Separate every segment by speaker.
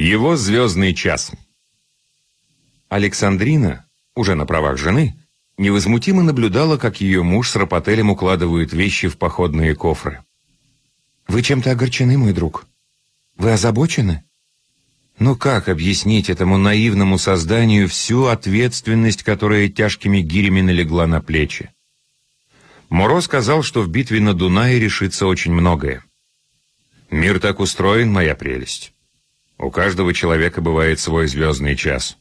Speaker 1: Его звездный час. Александрина, уже на правах жены, невозмутимо наблюдала, как ее муж с Рапотелем укладывают вещи в походные кофры. «Вы чем-то огорчены, мой друг? Вы озабочены?» Ну как объяснить этому наивному созданию всю ответственность, которая тяжкими гирями налегла на плечи? Моро сказал, что в битве на Дунае решится очень многое. «Мир так устроен, моя прелесть. У каждого человека бывает свой звездный час.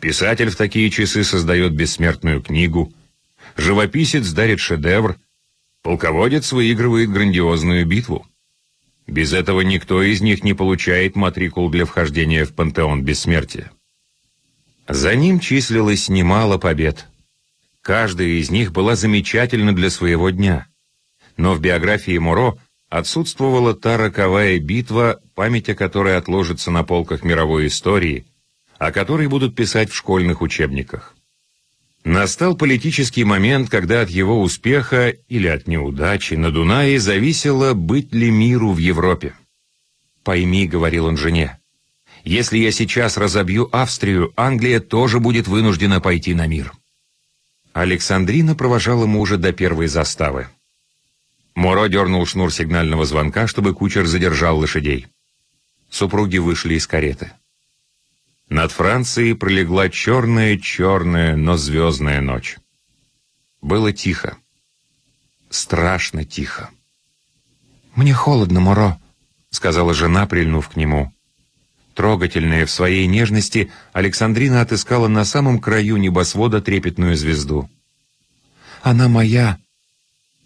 Speaker 1: Писатель в такие часы создает бессмертную книгу, живописец дарит шедевр, полководец выигрывает грандиозную битву. Без этого никто из них не получает матрикул для вхождения в пантеон бессмертия. За ним числилось немало побед. Каждая из них была замечательна для своего дня. Но в биографии Муро отсутствовала та роковая битва, память о которой отложится на полках мировой истории, о которой будут писать в школьных учебниках. Настал политический момент, когда от его успеха или от неудачи на Дунае зависело, быть ли миру в Европе. «Пойми», — говорил он жене, — «если я сейчас разобью Австрию, Англия тоже будет вынуждена пойти на мир». Александрина провожала мужа до первой заставы. Моро дернул шнур сигнального звонка, чтобы кучер задержал лошадей. Супруги вышли из кареты. Над Францией пролегла черная-черная, но звездная ночь. Было тихо. Страшно тихо. «Мне холодно, Моро», — сказала жена, прильнув к нему. Трогательная в своей нежности, Александрина отыскала на самом краю небосвода трепетную звезду. «Она моя,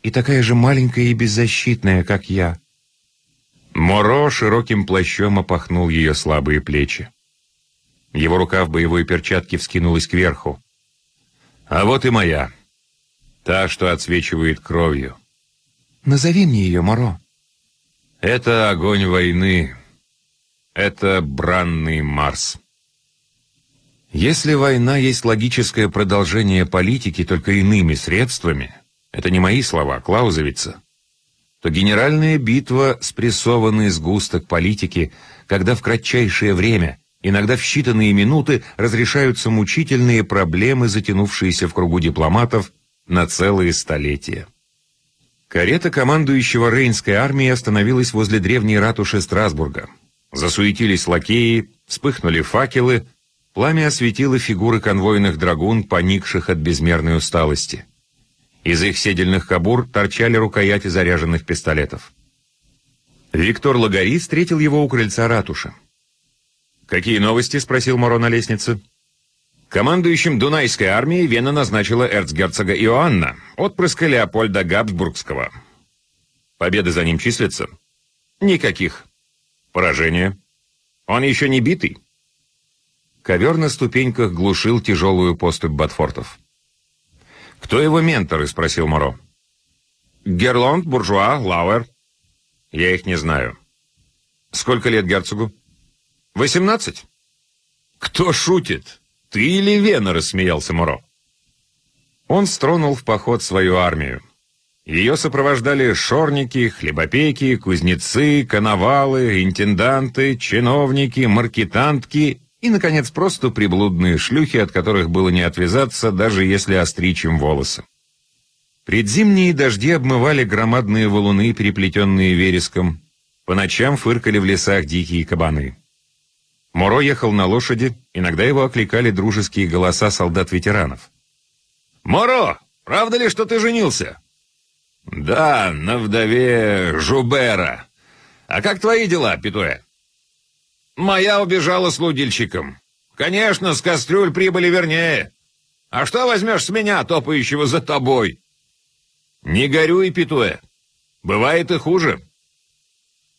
Speaker 1: и такая же маленькая и беззащитная, как я». Моро широким плащом опахнул ее слабые плечи. Его рука в боевой перчатке вскинулась кверху. «А вот и моя. Та, что отсвечивает кровью». «Назови мне ее, Моро». «Это огонь войны. Это бранный Марс». Если война есть логическое продолжение политики только иными средствами, это не мои слова, Клаузовица, то генеральная битва — спрессованный сгусток политики, когда в кратчайшее время Иногда в считанные минуты разрешаются мучительные проблемы, затянувшиеся в кругу дипломатов на целые столетия. Карета командующего Рейнской армией остановилась возле древней ратуши Страсбурга. Засуетились лакеи, вспыхнули факелы, пламя осветило фигуры конвойных драгун, поникших от безмерной усталости. Из их седельных кабур торчали рукояти заряженных пистолетов. Виктор Лагари встретил его у крыльца ратуши. «Какие новости?» — спросил Моро на лестнице. Командующим Дунайской армией Вена назначила эрцгерцога Иоанна, отпрыска Леопольда Габсбургского. Победы за ним числятся? Никаких. Поражение? Он еще не битый? Ковер на ступеньках глушил тяжелую поступь Батфортов. «Кто его менторы?» — спросил Моро. «Герланд, Буржуа, Лауэр». «Я их не знаю». «Сколько лет герцогу?» «Восемнадцать?» «Кто шутит? Ты или Вена?» — рассмеялся Муро. Он стронул в поход свою армию. Ее сопровождали шорники, хлебопеки, кузнецы, коновалы, интенданты, чиновники, маркетантки и, наконец, просто приблудные шлюхи, от которых было не отвязаться, даже если остричь им волосы. Предзимние дожди обмывали громадные валуны, переплетенные вереском. По ночам фыркали в лесах дикие кабаны. Моро ехал на лошади, иногда его окликали дружеские голоса солдат-ветеранов. «Моро, правда ли, что ты женился?» «Да, на вдове Жубера. А как твои дела, Питуэ?» «Моя убежала с лудильщиком. Конечно, с кастрюль прибыли вернее. А что возьмешь с меня, топающего за тобой?» «Не горюй, Питуэ. Бывает и хуже».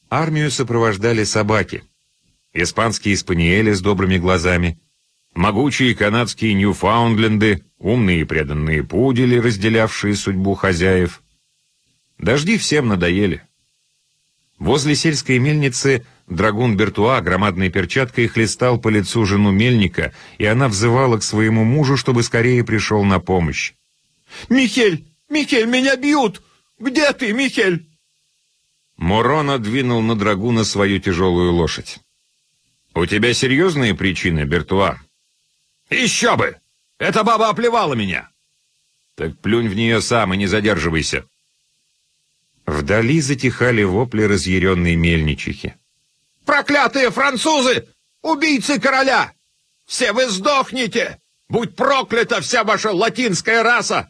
Speaker 1: Армию сопровождали собаки испанские спаниели с добрыми глазами, могучие канадские ньюфаундленды, умные и преданные пудели, разделявшие судьбу хозяев. Дожди всем надоели. Возле сельской мельницы драгун Бертуа громадной перчаткой хлестал по лицу жену мельника, и она взывала к своему мужу, чтобы скорее пришел на помощь. «Михель! Михель, меня бьют! Где ты, Михель?» Мурон двинул на драгуна свою тяжелую лошадь. У тебя серьезные причины, Бертуа?
Speaker 2: Еще бы! Эта баба оплевала меня.
Speaker 1: Так плюнь в нее сам и не задерживайся. Вдали затихали вопли разъяренной мельничихи.
Speaker 2: «Проклятые французы! Убийцы короля! Все вы сдохнете! Будь проклята вся ваша латинская раса!»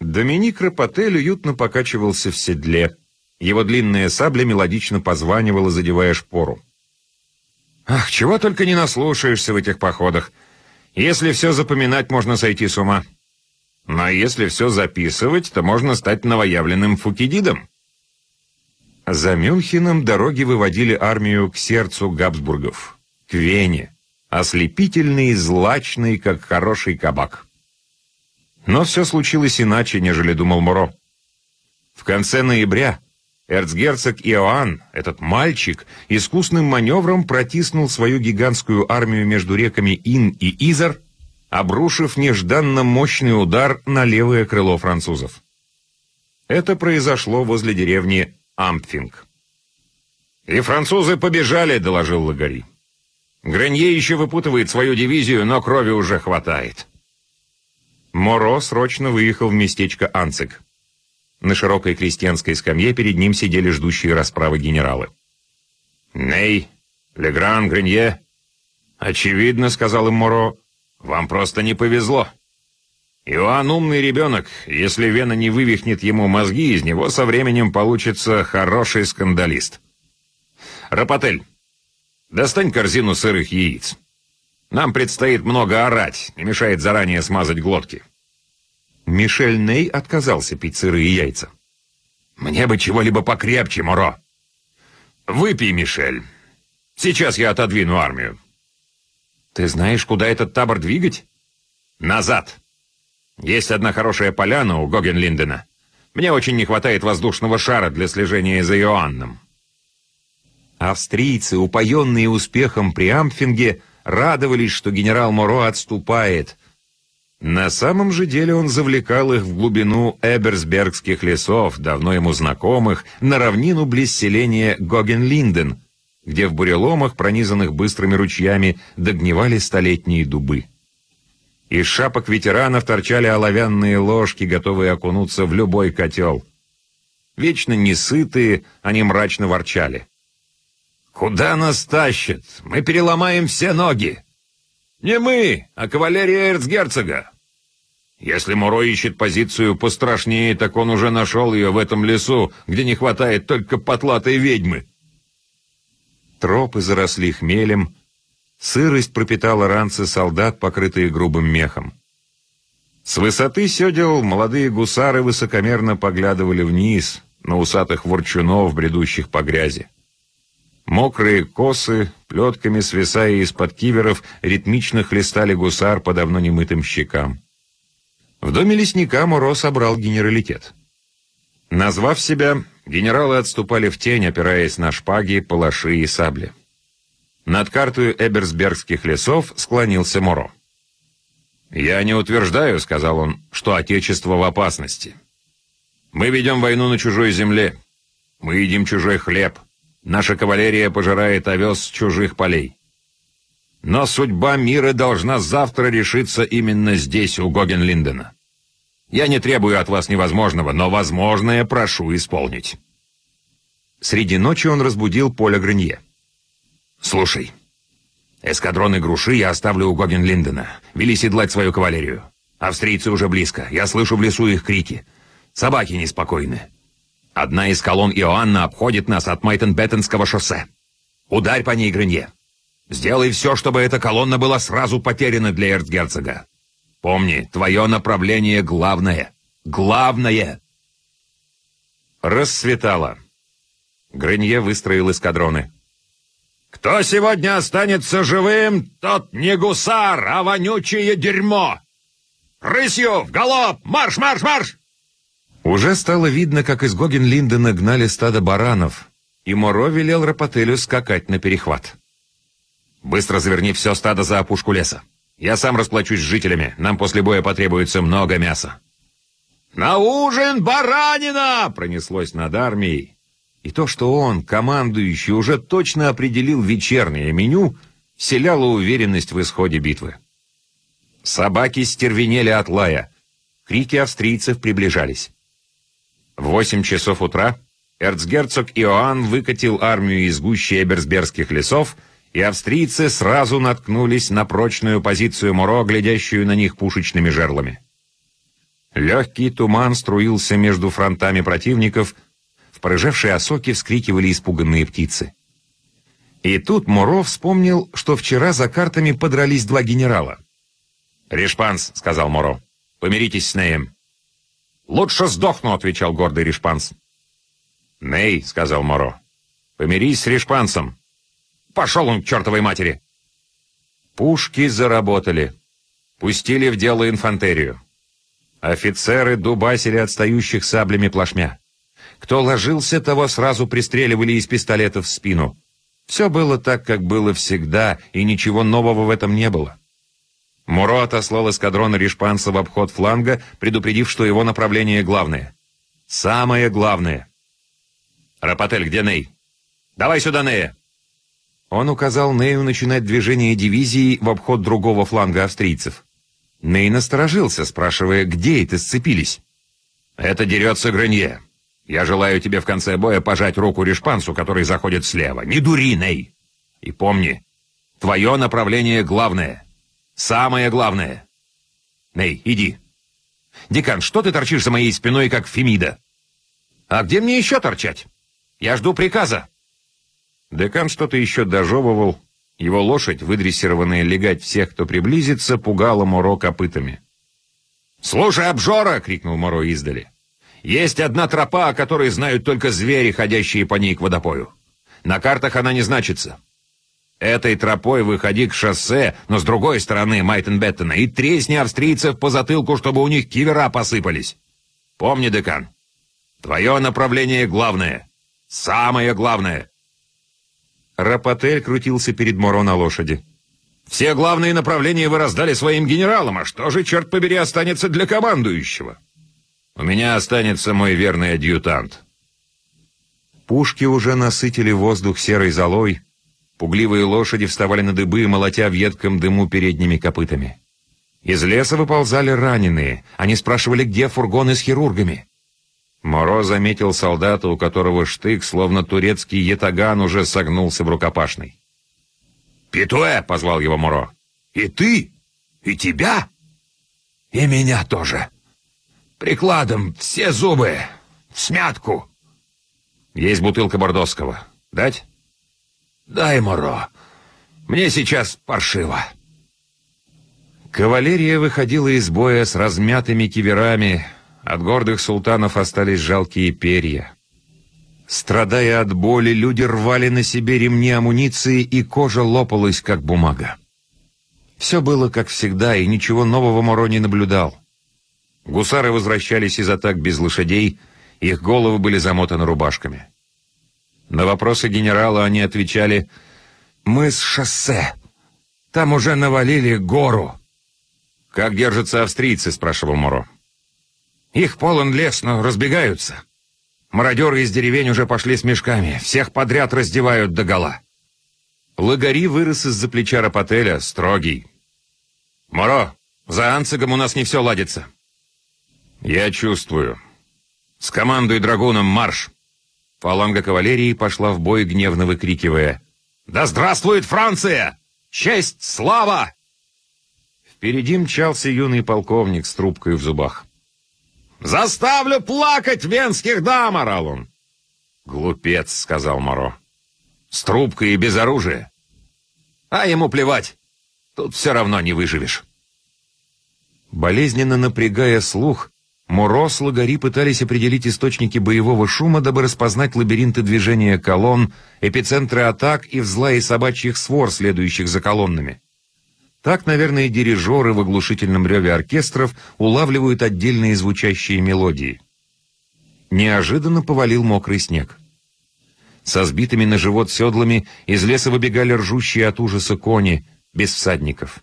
Speaker 1: Доминик Рапотель уютно покачивался в седле. Его длинная сабля мелодично позванивала, задевая шпору. «Ах, чего только не наслушаешься в этих походах! Если все запоминать, можно сойти с ума. Но если все записывать, то можно стать новоявленным фукидидом». За Мюнхеном дороги выводили армию к сердцу Габсбургов, к Вене, ослепительный и злачный, как хороший кабак. Но все случилось иначе, нежели думал Муро. В конце ноября эрцгерцог Иоанн, этот мальчик, искусным маневром протиснул свою гигантскую армию между реками Ин и Изар, обрушив нежданно мощный удар на левое крыло французов. Это произошло возле деревни Ампфинг. «И французы побежали», — доложил Лагари. «Гренье еще выпутывает свою дивизию, но крови уже хватает». Моро срочно выехал в местечко Анцик. На широкой крестьянской скамье перед ним сидели ждущие расправы генералы. «Ней, Легран, Гренье...» «Очевидно», — сказал им Моро, — «вам просто не повезло. Иоанн умный ребенок. Если Вена не вывихнет ему мозги, из него со временем получится хороший скандалист. Рапотель, достань корзину сырых яиц. Нам предстоит много орать, не мешает заранее смазать глотки. Мишель Ней отказался пить сырые яйца. «Мне бы чего-либо покрепче, Моро!» «Выпей, Мишель. Сейчас я отодвину армию». «Ты знаешь, куда этот табор двигать?» «Назад!» Есть одна хорошая поляна у Гогенлиндена. Мне очень не хватает воздушного шара для слежения за Иоанном. Австрийцы, упоенные успехом при Амфинге, радовались, что генерал Моро отступает. На самом же деле он завлекал их в глубину Эберсбергских лесов, давно ему знакомых, на равнину близ селения Гогенлинден, где в буреломах, пронизанных быстрыми ручьями, догнивали столетние дубы. Из шапок ветеранов торчали оловянные ложки, готовые окунуться в любой котел. Вечно несытые, они мрачно ворчали. «Куда нас тащат? Мы переломаем все ноги!» «Не мы, а кавалерия эрцгерцога!» «Если Муро ищет позицию пострашнее, так он уже нашел ее в этом лесу, где не хватает только потлатой ведьмы!» Тропы заросли хмелем, Сырость пропитала ранцы солдат, покрытые грубым мехом. С высоты седел молодые гусары высокомерно поглядывали вниз на усатых ворчунов, бредущих по грязи. Мокрые косы, плетками свисая из-под киверов, ритмично хлестали гусар по давно немытым щекам. В доме лесника Муро собрал генералитет. Назвав себя, генералы отступали в тень, опираясь на шпаги, палаши и сабли. Над картой Эберсбергских лесов склонился Моро. «Я не утверждаю, — сказал он, — что Отечество в опасности. Мы ведем войну на чужой земле. Мы едим чужой хлеб. Наша кавалерия пожирает овес с чужих полей. Но судьба мира должна завтра решиться именно здесь, у Гогенлиндена. Я не требую от вас невозможного, но возможное прошу исполнить». Среди ночи он разбудил Поля Гренье. «Слушай, эскадроны груши я оставлю у Гогенлиндена. Вели седлать свою кавалерию. Австрийцы уже близко. Я слышу в лесу их крики. Собаки неспокойны. Одна из колонн Иоанна обходит нас от Майтенбеттенского шоссе. Ударь по ней, Гренье. Сделай все, чтобы эта колонна была сразу потеряна для эрцгерцога. Помни, твое направление главное. Главное!» Рассветало. Гренье выстроил эскадроны. Кто сегодня останется живым, тот не гусар, а вонючее дерьмо! Рысью, в галоп! Марш, марш, марш!» Уже стало видно, как из Гогенлиндена гнали стадо баранов, и Моро велел Рапотелю скакать на перехват. «Быстро заверни все стадо за опушку леса. Я сам расплачусь с жителями, нам после боя потребуется много мяса». «На ужин баранина!» — пронеслось над армией, И то, что он, командующий, уже точно определил вечернее меню, селяло уверенность в исходе битвы. Собаки стервенели от лая. Крики австрийцев приближались. В восемь часов утра эрцгерцог Иоанн выкатил армию из гущи Эберсбергских лесов, и австрийцы сразу наткнулись на прочную позицию Муро, глядящую на них пушечными жерлами. Легкий туман струился между фронтами противников, в порыжевшей осоке вскрикивали испуганные птицы. И тут Муро вспомнил, что вчера за картами подрались два генерала. «Ришпанс», — сказал Муро, — «помиритесь с Неем». «Лучше сдохну», — отвечал гордый Ришпанс. «Ней», — сказал Моро, — «помирись с Ришпансом». «Пошел он к чертовой матери!» Пушки заработали. Пустили в дело инфантерию. Офицеры дубасили отстающих саблями плашмя. Кто ложился, того сразу пристреливали из пистолетов в спину. Все было так, как было всегда, и ничего нового в этом не было. Муро отослал эскадрон Ришпанса в обход фланга, предупредив, что его направление главное. Самое главное. «Рапотель, где Ней? Давай сюда Нея!» Он указал Нею начинать движение дивизии в обход другого фланга австрийцев. Ней насторожился, спрашивая, где это сцепились. «Это дерется Гренье. Я желаю тебе в конце боя пожать руку Ришпансу, который заходит слева. Не дури, Ней! И помни, твое направление главное. Самое главное. Ней, иди. Декан, что ты торчишь за моей спиной, как Фемида? А где мне еще торчать? Я жду приказа. Декан что-то еще дожевывал. Его лошадь, выдрессированная легать всех, кто приблизится, пугала Моро копытами. «Слушай, обжора!» — крикнул Моро издали. Есть одна тропа, о которой знают только звери, ходящие по ней к водопою. На картах она не значится. Этой тропой выходи к шоссе, но с другой стороны Майтенбеттена, и тресни австрийцев по затылку, чтобы у них кивера посыпались. Помни, декан, твое направление главное. Самое главное. Рапотель крутился перед Моро на лошади. Все главные направления вы раздали своим генералам, а что же, черт побери, останется для командующего? У меня останется мой верный адъютант. Пушки уже насытили воздух серой золой, пугливые лошади вставали на дыбы, молотя в едком дыму передними копытами. Из леса выползали раненые, они спрашивали, где фургоны с хирургами. Моро заметил солдата, у которого штык, словно турецкий ятаган, уже согнулся в рукопашной. «Питуэ!» — позвал его Моро. «И ты? И тебя? И меня тоже!» Прикладом все зубы. В смятку. Есть бутылка бордоского. Дать? Дай, Моро. Мне сейчас паршиво. Кавалерия выходила из боя с размятыми киверами. От гордых султанов остались жалкие перья. Страдая от боли, люди рвали на себе ремни амуниции, и кожа лопалась, как бумага. Все было как всегда, и ничего нового Моро не наблюдал. Гусары возвращались из атак без лошадей, их головы были замотаны рубашками. На вопросы генерала они отвечали «Мы с шоссе. Там уже навалили гору». «Как держатся австрийцы?» — спрашивал Моро. «Их полон лес, но разбегаются. Мародеры из деревень уже пошли с мешками, всех подряд раздевают догола». Лагари вырос из-за плеча Рапотеля, строгий. «Моро, за Анцигом у нас не все ладится. «Я чувствую. Скомандуй драгуном марш!» Фаланга кавалерии пошла в бой, гневно выкрикивая. «Да здравствует Франция! Честь, слава!» Впереди мчался юный полковник с трубкой в зубах. «Заставлю плакать венских дам!» — орал он. «Глупец!» — сказал Моро. «С трубкой и без оружия!» «А ему плевать! Тут все равно не выживешь!» Болезненно напрягая слух, Муро с Лагари пытались определить источники боевого шума, дабы распознать лабиринты движения колонн, эпицентры атак и взлаи собачьих свор, следующих за колоннами. Так, наверное, дирижеры в оглушительном реве оркестров улавливают отдельные звучащие мелодии. Неожиданно повалил мокрый снег. Со сбитыми на живот седлами из леса выбегали ржущие от ужаса кони, без всадников.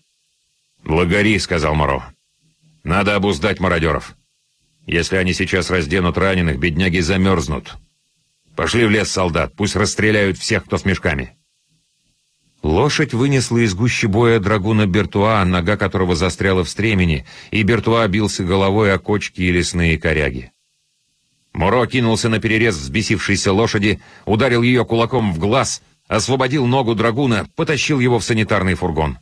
Speaker 1: «Лагари», — сказал Моро. «Надо обуздать мародеров». Если они сейчас разденут раненых, бедняги замерзнут. Пошли в лес, солдат, пусть расстреляют всех, кто с мешками. Лошадь вынесла из гущи боя драгуна Бертуа, нога которого застряла в стремени, и Бертуа бился головой о кочки и лесные коряги. Муро кинулся на перерез взбесившейся лошади, ударил ее кулаком в глаз, освободил ногу драгуна, потащил его в санитарный фургон.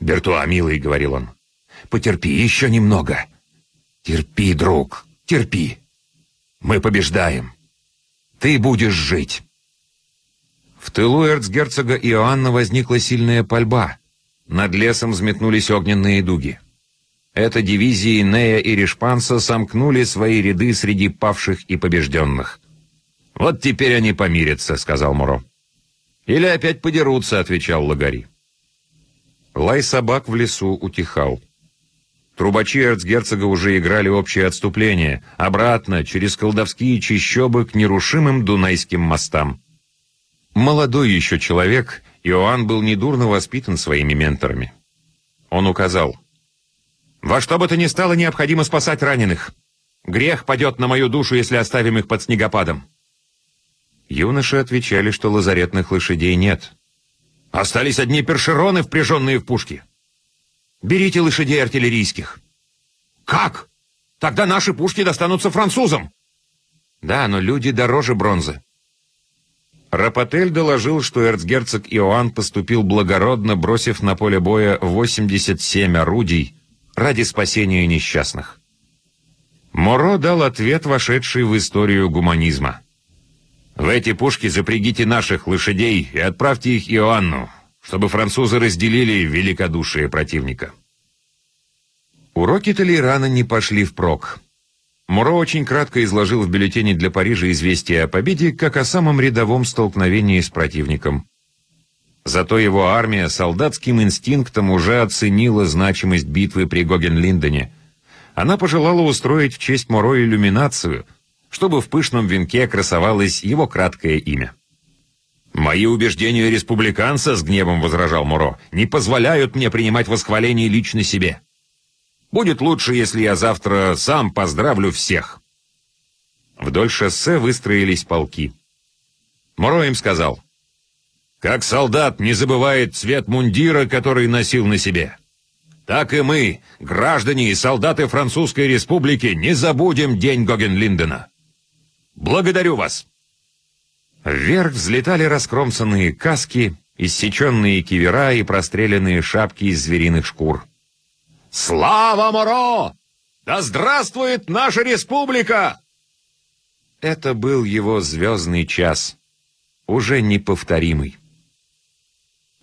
Speaker 1: «Бертуа, милый», — говорил он, — «потерпи еще немного. Терпи, друг, терпи. Мы побеждаем. Ты будешь жить». В тылу эрцгерцога Иоанна возникла сильная пальба. Над лесом взметнулись огненные дуги. Это дивизии Нея и Ришпанса сомкнули свои ряды среди павших и побежденных. «Вот теперь они помирятся», — сказал Муро. «Или опять подерутся», — отвечал Лагари. Лай собак в лесу утихал. Трубачи эрцгерцога уже играли общее отступление, обратно, через колдовские чащобы к нерушимым дунайским мостам. Молодой еще человек, Иоанн был недурно воспитан своими менторами. Он указал. «Во что бы то ни стало, необходимо спасать раненых. Грех падет на мою душу, если оставим их под снегопадом». Юноши отвечали, что лазаретных лошадей нет. «Остались одни першероны, впряженные в пушки. Берите лошадей артиллерийских». «Как? Тогда наши пушки достанутся французам». «Да, но люди дороже бронзы». Рапотель доложил, что эрцгерцог Иоанн поступил благородно, бросив на поле боя 87 орудий ради спасения несчастных. Моро дал ответ, вошедший в историю гуманизма. «В эти пушки запрягите наших лошадей и отправьте их Иоанну, чтобы французы разделили великодушие противника». Уроки Толейрана не пошли впрок. Муро очень кратко изложил в бюллетене для Парижа известие о победе, как о самом рядовом столкновении с противником. Зато его армия солдатским инстинктом уже оценила значимость битвы при Гоген-Линдене. Она пожелала устроить в честь Муро иллюминацию, чтобы в пышном венке красовалось его краткое имя. «Мои убеждения республиканца, — с гневом возражал Муро, — не позволяют мне принимать восхваление лично себе. Будет лучше, если я завтра сам поздравлю всех». Вдоль шоссе выстроились полки. Моро им сказал, «Как солдат не забывает цвет мундира, который носил на себе, так и мы, граждане и солдаты Французской Республики, не забудем день Гогенлиндена. Благодарю вас!» Вверх взлетали раскромсанные каски, иссеченные кивера и простреленные шапки из звериных шкур. «Слава Моро! Да здравствует наша республика!» Это был его звездный час, уже неповторимый.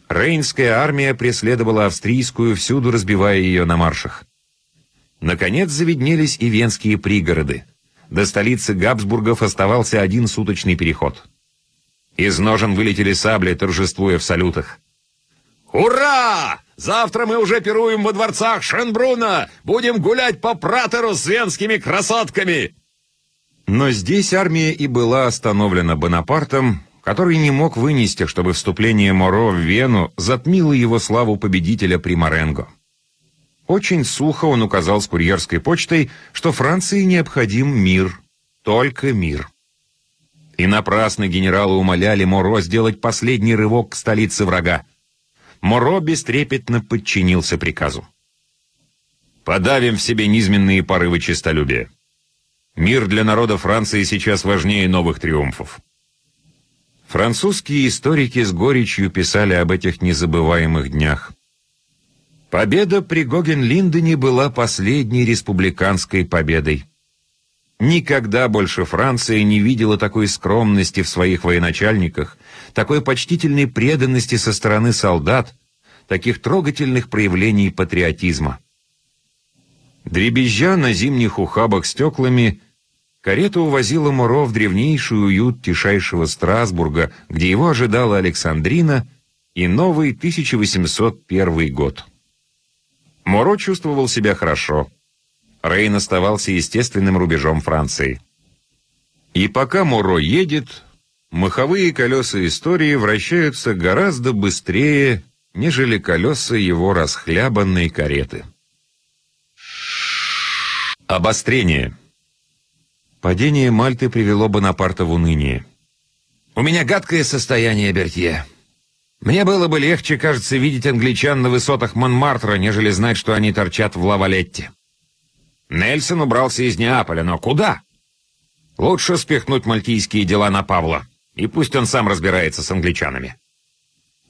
Speaker 1: Рейнская армия преследовала австрийскую, всюду разбивая ее на маршах. Наконец завиднелись и венские пригороды. До столицы Габсбургов оставался один суточный переход. Из ножен вылетели сабли, торжествуя в салютах. «Ура! Завтра мы уже пируем во дворцах Шенбруна! Будем гулять по пратору с венскими красотками!» Но здесь армия и была остановлена Бонапартом, который не мог вынести, чтобы вступление Моро в Вену затмило его славу победителя при Маренго. Очень сухо он указал с курьерской почтой, что Франции необходим мир, только мир. И напрасно генералы умоляли Моро сделать последний рывок к столице врага. Моро бестрепетно подчинился приказу. «Подавим в себе низменные порывы честолюбия. Мир для народа Франции сейчас важнее новых триумфов». Французские историки с горечью писали об этих незабываемых днях. Победа при Гоген-Линдене была последней республиканской победой. Никогда больше Франция не видела такой скромности в своих военачальниках, такой почтительной преданности со стороны солдат, таких трогательных проявлений патриотизма. Дребезжа на зимних ухабах стеклами, карета увозила Муро в древнейший уют тишайшего Страсбурга, где его ожидала Александрина и новый 1801 год. Моро чувствовал себя хорошо. Рейн оставался естественным рубежом Франции. И пока Моро едет, Маховые колеса истории вращаются гораздо быстрее, нежели колеса его расхлябанной кареты. Обострение. Падение Мальты привело Бонапарта в уныние.
Speaker 2: «У меня гадкое состояние, Бертье. Мне было бы легче, кажется, видеть англичан на высотах Монмартра, нежели знать, что они торчат в Лавалетте. Нельсон убрался из Неаполя, но куда? Лучше спихнуть мальтийские дела на Павла, и пусть он сам разбирается с англичанами.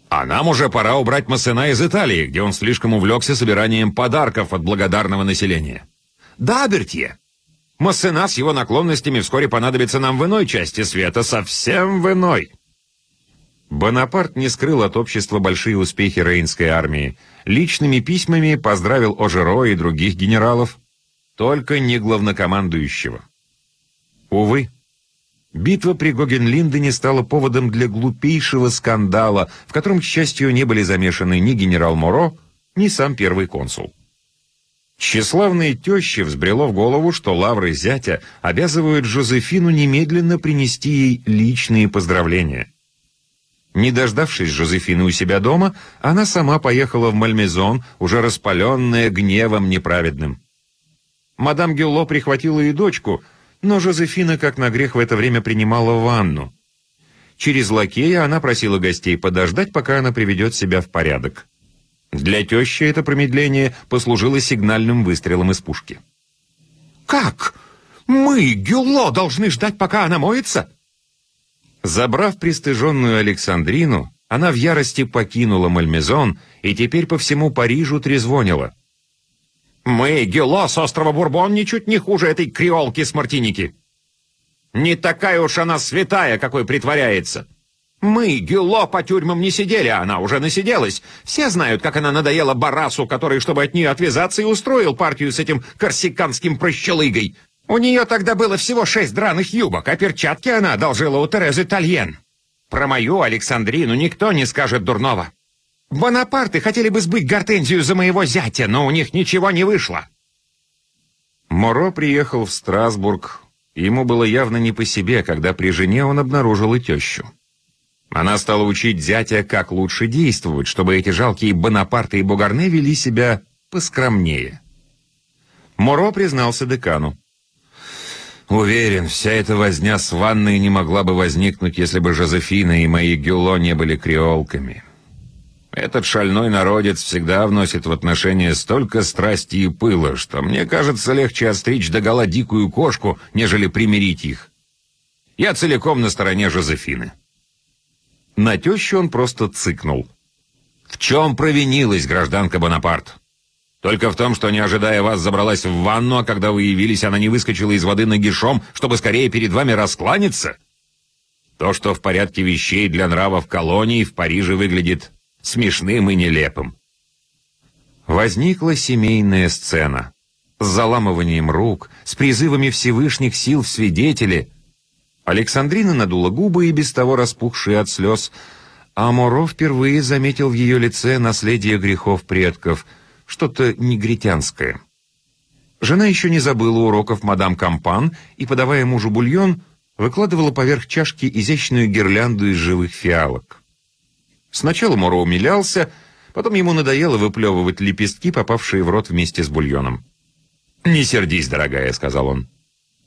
Speaker 2: А нам уже пора убрать Массена из Италии, где он слишком увлекся собиранием подарков от благодарного населения. Да, Бертье, Массена с его наклонностями вскоре понадобится нам в иной части света, совсем в иной.
Speaker 1: Бонапарт не скрыл от общества большие успехи Рейнской армии. Личными письмами поздравил Ожеро и других генералов, только не главнокомандующего. Увы, битва при Гогенлиндене стала поводом для глупейшего скандала, в котором, к счастью, не были замешаны ни генерал Моро, ни сам первый консул. Тщеславной теще взбрело в голову, что лавры зятя обязывают Жозефину немедленно принести ей личные поздравления. Не дождавшись Жозефины у себя дома, она сама поехала в Мальмезон, уже распаленная гневом неправедным. Мадам Гюлло прихватила и дочку, но Жозефина, как на грех, в это время принимала ванну. Через лакея она просила гостей подождать, пока она приведет себя в порядок. Для тещи это промедление послужило сигнальным выстрелом из пушки.
Speaker 2: «Как? Мы, Гюлло, должны ждать, пока она моется?»
Speaker 1: Забрав пристыженную Александрину, она в ярости покинула Мальмезон и теперь по всему Парижу трезвонила.
Speaker 2: «Мы, Гюло, с острова Бурбон, ничуть не хуже этой креолки с Мартиники. Не такая уж она святая, какой притворяется. Мы, Гюло, по тюрьмам не сидели, а она уже насиделась. Все знают, как она надоела Барасу, который, чтобы от нее отвязаться, и устроил партию с этим корсиканским прощелыгой. У нее тогда было всего шесть драных юбок, а перчатки она одолжила у Терезы Тальен. Про мою Александрину никто не скажет дурного. Бонапарты хотели бы сбыть гортензию за моего зятя, но у них ничего не вышло.
Speaker 1: Моро приехал в Страсбург. Ему было явно не по себе, когда при жене он обнаружил и тещу. Она стала учить зятя, как лучше действовать, чтобы эти жалкие Бонапарты и Бугарне вели себя поскромнее. Моро признался декану. Уверен, вся эта возня с ванной не могла бы возникнуть, если бы Жозефина и мои Гюло не были креолками. Этот шальной народец всегда вносит в отношения столько страсти и пыла, что мне кажется легче отстричь догола дикую кошку, нежели примирить их. Я целиком на стороне Жозефины. На тещу он просто цыкнул. «В чем провинилась гражданка Бонапарт?» Только в том, что, не ожидая вас, забралась в ванну, а когда вы явились, она не выскочила из воды нагишом, чтобы скорее перед вами раскланяться? То, что в порядке вещей для нравов колонии в Париже выглядит смешным и нелепым. Возникла семейная сцена. С заламыванием рук, с призывами Всевышних сил в свидетели. Александрина надула губы и без того распухшие от слез, а Моро впервые заметил в ее лице наследие грехов предков — что-то негритянское. Жена еще не забыла уроков мадам Кампан и, подавая мужу бульон, выкладывала поверх чашки изящную гирлянду из живых фиалок. Сначала Моро умилялся, потом ему надоело выплевывать лепестки, попавшие в рот вместе с бульоном. «Не сердись, дорогая», — сказал он.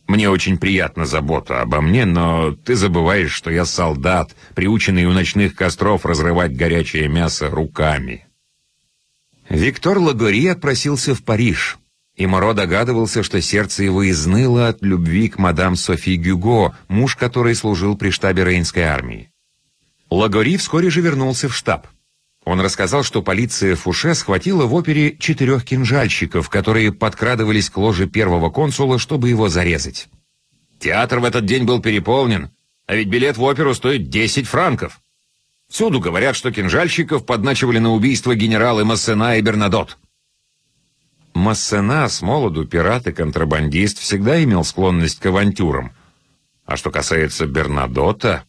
Speaker 1: «Мне очень приятна забота обо мне, но ты забываешь, что я солдат, приученный у ночных костров разрывать горячее мясо руками». Виктор Лагори отпросился в Париж, и Моро догадывался, что сердце его изныло от любви к мадам Софи Гюго, муж которой служил при штабе Рейнской армии. Лагори вскоре же вернулся в штаб. Он рассказал, что полиция Фуше схватила в опере четырех кинжальщиков, которые подкрадывались к ложе первого консула, чтобы его зарезать. Театр в этот день был переполнен, а ведь билет в оперу стоит 10 франков. Всюду говорят, что кинжальщиков подначивали на убийство генералы Массена и Бернадот. Массена с молоду пират и контрабандист всегда имел склонность к авантюрам. А что касается Бернадота...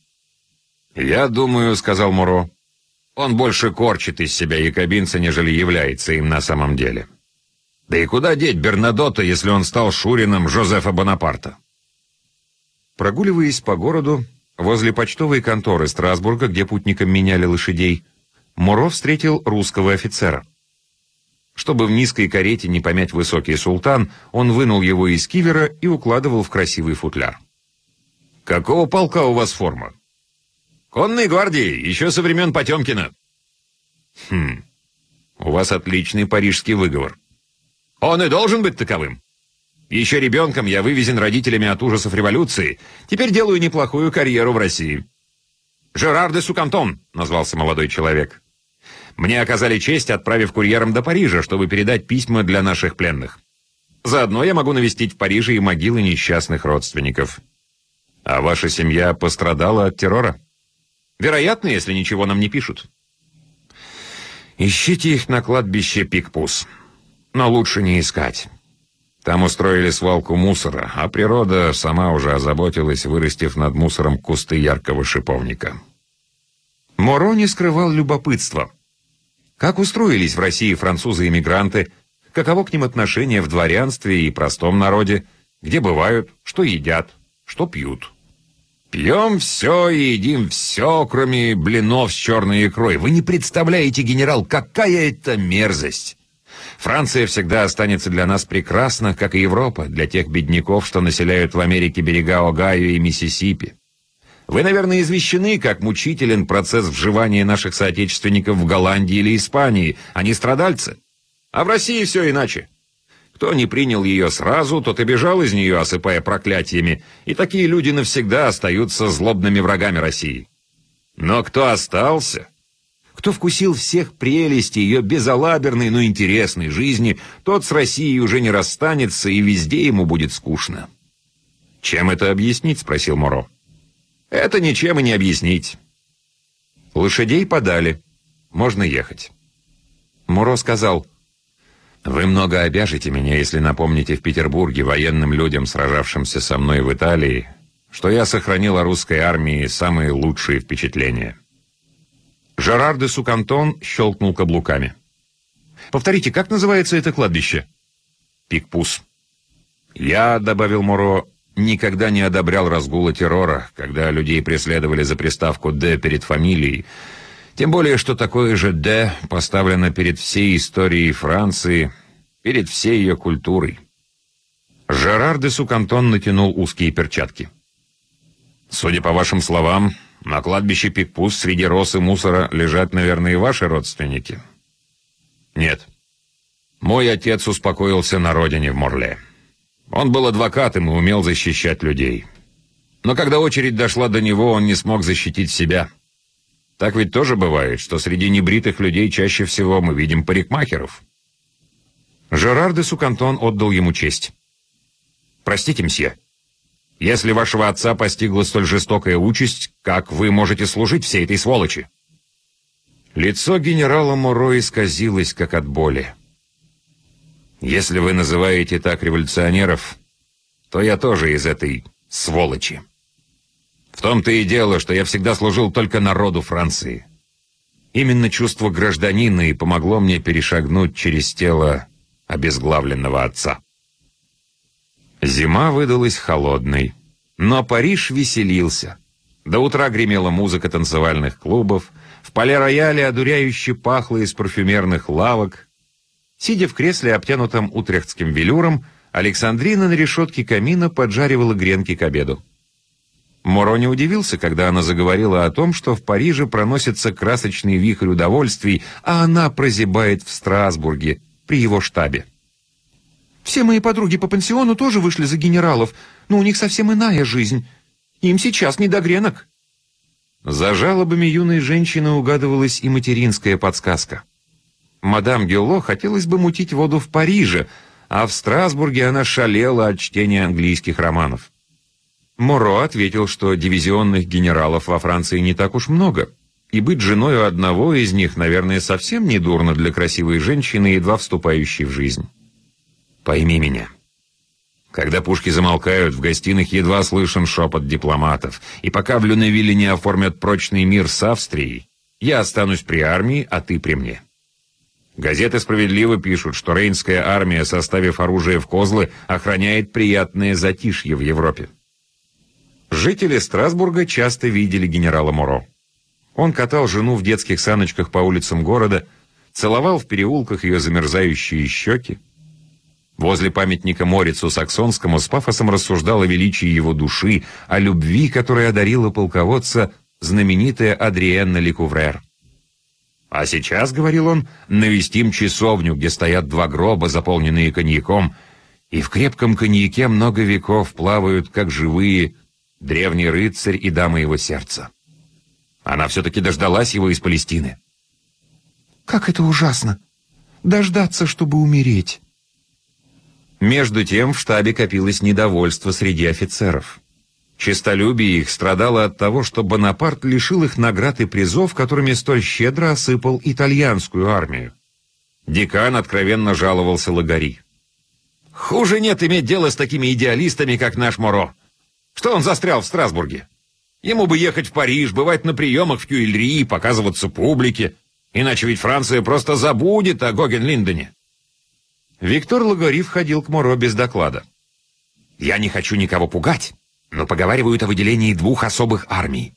Speaker 1: «Я думаю», — сказал Муро, — «он больше корчит из себя якобинца, нежели является им на самом деле. Да и куда деть Бернадота, если он стал шурином Жозефа Бонапарта?» Прогуливаясь по городу, Возле почтовой конторы Страсбурга, где путникам меняли лошадей, Муро встретил русского офицера. Чтобы в низкой карете не помять высокий султан, он вынул его из кивера и укладывал в красивый футляр. «Какого полка у вас форма?»
Speaker 2: «Конной гвардии, еще со времен Потемкина».
Speaker 1: «Хм, у вас отличный парижский выговор».
Speaker 2: «Он и должен быть таковым. Еще ребенком я вывезен родителями от ужасов революции. Теперь делаю неплохую карьеру в России». «Жерар де Сукантон», — назвался молодой человек. «Мне оказали честь, отправив курьером до Парижа, чтобы передать письма для наших пленных. Заодно я могу навестить в Париже и могилы несчастных родственников».
Speaker 1: «А ваша семья пострадала от террора?»
Speaker 2: «Вероятно, если ничего нам не пишут».
Speaker 1: «Ищите их на кладбище Пикпус. Но лучше не искать. Там устроили свалку мусора, а природа сама уже озаботилась, вырастив над мусором кусты яркого шиповника». Моро не скрывал любопытства. Как устроились в России французы-иммигранты, каково к ним отношение в дворянстве и простом народе, где бывают, что едят, что пьют.
Speaker 2: Пьем все и едим все, кроме блинов с черной икрой. Вы не представляете, генерал, какая это мерзость! Франция всегда останется для нас прекрасна, как и Европа, для тех бедняков, что населяют в Америке берега Огайо и Миссисипи. Вы, наверное, извещены, как мучителен процесс вживания наших соотечественников в Голландии или Испании, не страдальцы. А в России все иначе. Кто не принял ее сразу, тот и бежал из нее, осыпая проклятиями, и такие люди навсегда остаются злобными врагами России. Но кто остался, кто вкусил всех прелестей ее безалаберной, но интересной жизни, тот с Россией уже не расстанется, и везде ему будет скучно.
Speaker 1: «Чем это объяснить?» — спросил Моро.
Speaker 2: «Это ничем и не объяснить».
Speaker 1: Лошадей подали. Можно ехать. Муро сказал, вы много обяжете меня, если напомните в Петербурге военным людям, сражавшимся со мной в Италии, что я сохранил о русской армии самые лучшие впечатления. Жерар де Сукантон щелкнул каблуками. «Повторите, как называется это кладбище?» «Пикпус». «Я», — добавил Моро, — «никогда не одобрял разгула террора, когда людей преследовали за приставку «Д» перед фамилией, тем более, что такое же «Д» поставлено перед всей историей Франции, перед всей ее культурой. Жерар де Сукантон натянул узкие перчатки. «Судя по вашим словам, на кладбище Пикпус среди роз и мусора лежат, наверное, и ваши родственники?» «Нет. Мой отец успокоился на родине в Морле. Он был адвокатом и умел защищать людей. Но когда очередь дошла до него, он не смог защитить себя». Так ведь тоже бывает, что среди небритых людей чаще всего мы видим парикмахеров. Жерар де Сукантон отдал ему честь. «Простите, мсье, если вашего отца постигла столь жестокая участь, как вы можете служить всей этой сволочи?» Лицо генерала Моро исказилось, как от боли. «Если вы называете так революционеров, то я тоже из этой сволочи». В том-то и дело, что я всегда служил только народу Франции. Именно чувство гражданина и помогло мне перешагнуть через тело обезглавленного отца. Зима выдалась холодной, но Париж веселился. До утра гремела музыка танцевальных клубов, в поле-рояле одуряюще пахло из парфюмерных лавок. Сидя в кресле, обтянутом утрехтским велюром, Александрина на решетке камина поджаривала гренки к обеду. Моро не удивился, когда она заговорила о том, что в Париже проносится красочный вихрь удовольствий, а она прозябает в Страсбурге, при его штабе. «Все мои подруги по пансиону тоже вышли за генералов, но у них совсем иная жизнь. Им сейчас не до гренок». За жалобами юной женщины угадывалась и материнская подсказка. Мадам Гелло хотелось бы мутить воду в Париже, а в Страсбурге она шалела от чтения английских романов. Моро ответил, что дивизионных генералов во Франции не так уж много, и быть женой одного из них, наверное, совсем не дурно для красивой женщины, едва вступающей в жизнь. Пойми меня. Когда пушки замолкают, в гостиных едва слышен шепот дипломатов, и пока в Люневилле не оформят прочный мир с Австрией, я останусь при армии, а ты при мне. Газеты справедливо пишут, что Рейнская армия, составив оружие в козлы, охраняет приятное затишье в Европе. Жители Страсбурга часто видели генерала Моро. Он катал жену в детских саночках по улицам города, целовал в переулках ее замерзающие щеки. Возле памятника Морицу Саксонскому с пафосом рассуждал о величии его души, о любви, которая одарила полководца знаменитая Адриенна Ликуврер. «А сейчас, — говорил он, — навестим часовню, где стоят два гроба, заполненные коньяком, и в крепком коньяке много веков плавают, как живые, древний рыцарь и дама его сердца. Она все-таки дождалась его из Палестины.
Speaker 3: «Как это ужасно! Дождаться, чтобы умереть!»
Speaker 1: Между тем в штабе копилось недовольство среди офицеров. Честолюбие их страдало от того, что Бонапарт лишил их наград и призов, которыми столь щедро осыпал итальянскую армию. Декан откровенно жаловался Лагари. «Хуже нет иметь дело с такими идеалистами, как наш Моро. Что он застрял в Страсбурге? Ему бы ехать в Париж, бывать на приемах в Тюильри, показываться публике. Иначе ведь Франция просто забудет о Гоген-Линдене. Виктор Лагари входил к Моро без доклада. «Я не хочу никого пугать, но поговаривают о выделении двух особых армий.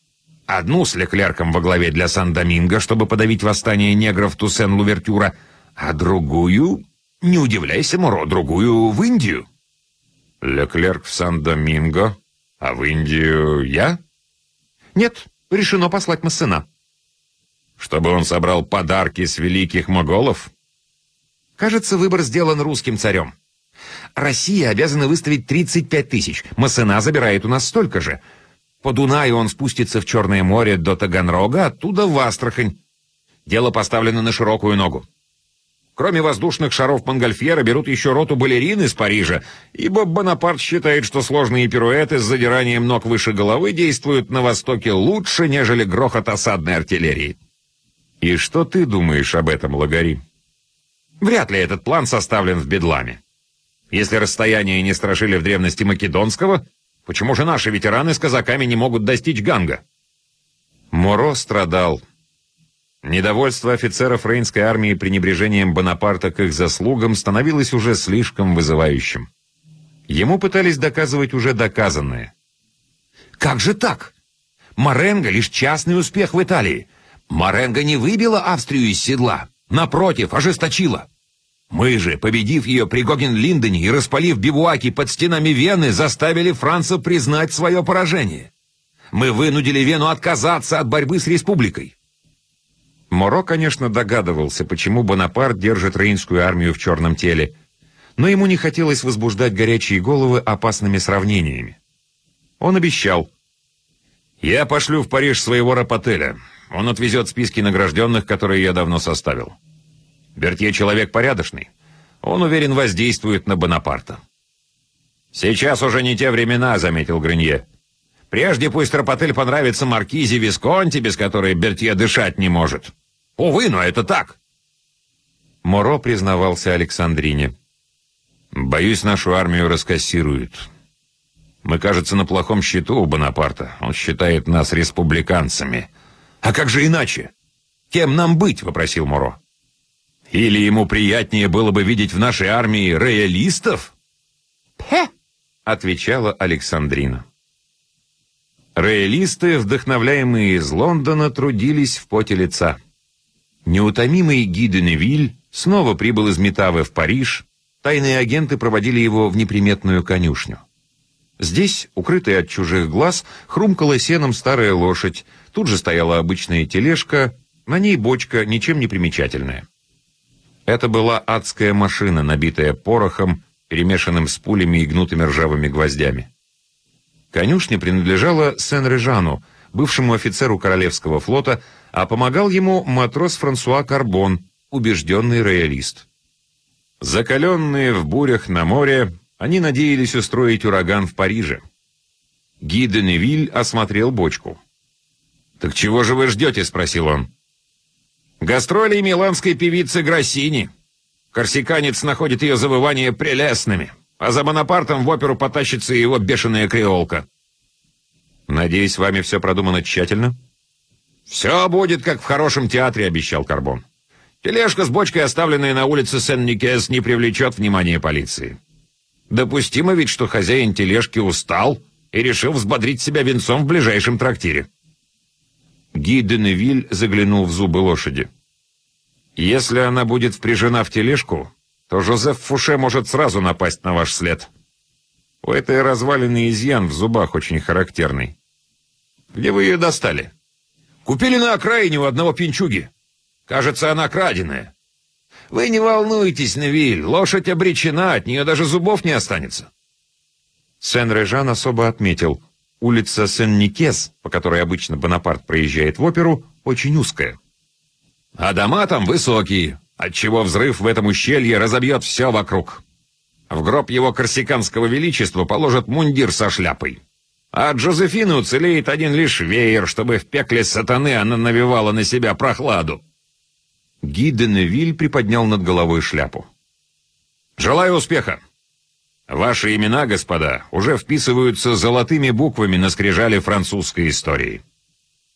Speaker 1: Одну с Леклерком во главе для Сан-Доминго, чтобы подавить восстание негров Туссен-Лувертюра, а другую, не удивляйся, Моро, другую в Индию». «Леклерк в Сан-Доминго, а в Индию я?»
Speaker 3: «Нет, решено послать Массена».
Speaker 1: «Чтобы он собрал подарки с великих моголов?»
Speaker 3: Кажется, выбор сделан русским царем. Россия обязана выставить 35 тысяч. Массена забирает у нас столько же. По Дунаю он спустится в Черное море до Таганрога, оттуда в Астрахань. Дело поставлено на широкую ногу. Кроме воздушных шаров Монгольфьера берут еще роту балерин из Парижа, ибо Бонапарт считает, что сложные пируэты с задиранием ног выше головы действуют на Востоке лучше, нежели грохот осадной артиллерии.
Speaker 1: И что ты думаешь об этом, Лагари?
Speaker 3: Вряд ли этот план составлен в Бедламе. Если расстояние не страшили в древности Македонского, почему же наши ветераны с казаками не могут достичь Ганга?
Speaker 1: Моро страдал. Недовольство офицеров Рейнской армии пренебрежением Бонапарта к их заслугам становилось уже слишком вызывающим. Ему пытались доказывать уже доказанное.
Speaker 3: «Как же так? Маренго — лишь частный успех в Италии. Маренго не выбила Австрию из седла. Напротив, ожесточила. Мы же, победив ее при Гоген-Линдене и распалив бивуаки под стенами Вены, заставили Франца признать свое поражение. Мы вынудили Вену отказаться от борьбы с республикой.
Speaker 1: Моро, конечно, догадывался, почему Бонапарт держит Рейнскую армию в черном теле, но ему не хотелось возбуждать горячие головы опасными сравнениями. Он обещал. «Я пошлю в Париж своего рапотеля. Он отвезет списки награжденных, которые я давно составил. Бертье человек порядочный. Он, уверен, воздействует на Бонапарта. «Сейчас уже не те времена», — заметил Гренье. «Прежде пусть Рапотель понравится маркизе Висконти, без которой Бертье дышать не может. Увы, но это так». Моро признавался Александрине. «Боюсь, нашу армию раскассируют. Мы, кажется, на плохом счету у Бонапарта. Он считает нас республиканцами».
Speaker 3: «А как же иначе? Кем нам быть?» — вопросил Моро.
Speaker 1: «Или ему приятнее было бы видеть в нашей армии роялистов?»
Speaker 3: «Пе!»
Speaker 1: — отвечала Александрина. Роялисты, вдохновляемые из Лондона, трудились в поте лица. Неутомимый Ги де Невиль снова прибыл из Метавы в Париж, тайные агенты проводили его в неприметную конюшню. Здесь, укрытая от чужих глаз, хрумкала сеном старая лошадь, Тут же стояла обычная тележка, на ней бочка, ничем не примечательная. Это была адская машина, набитая порохом, перемешанным с пулями и гнутыми ржавыми гвоздями. Конюшня принадлежала Сен-Режану, бывшему офицеру Королевского флота, а помогал ему матрос Франсуа Карбон, убежденный роялист. Закаленные в бурях на море, они надеялись устроить ураган в Париже. Ги де Невиль осмотрел бочку.
Speaker 3: «Так чего же вы ждете?» — спросил он. «Гастроли миланской певицы Гроссини. Корсиканец находит ее завывания прелестными, а за Бонапартом в оперу потащится его бешеная креолка».
Speaker 1: «Надеюсь, вами все продумано тщательно?»
Speaker 3: «Все будет, как в хорошем театре», — обещал Карбон. «Тележка с бочкой, оставленная на улице Сен-Никес, не привлечет внимания полиции. Допустимо ведь, что хозяин тележки устал и решил взбодрить себя венцом в ближайшем трактире».
Speaker 1: Ги Деневиль заглянул в зубы лошади.
Speaker 2: Если она будет впряжена в тележку, то Жозеф Фуше может сразу напасть на ваш след. У этой развалины изъян в зубах очень характерный. Где вы ее достали?
Speaker 3: Купили на окраине у одного пинчуги. Кажется, она краденая.
Speaker 2: Вы не волнуйтесь, Невиль, лошадь обречена, от нее даже зубов не останется.
Speaker 3: Сен-Режан особо отметил, улица Сен-Никес, по которой обычно Бонапарт проезжает в оперу, очень узкая.
Speaker 2: А дома там высокие, отчего взрыв в этом ущелье разобьет все вокруг. В гроб его корсиканского величества положат мундир со шляпой. А от Джозефины уцелеет один лишь веер, чтобы в пекле сатаны она навевала на себя прохладу.
Speaker 3: Ги Деневиль приподнял над головой шляпу.
Speaker 2: «Желаю успеха! Ваши имена, господа, уже вписываются золотыми буквами на скрижале французской истории».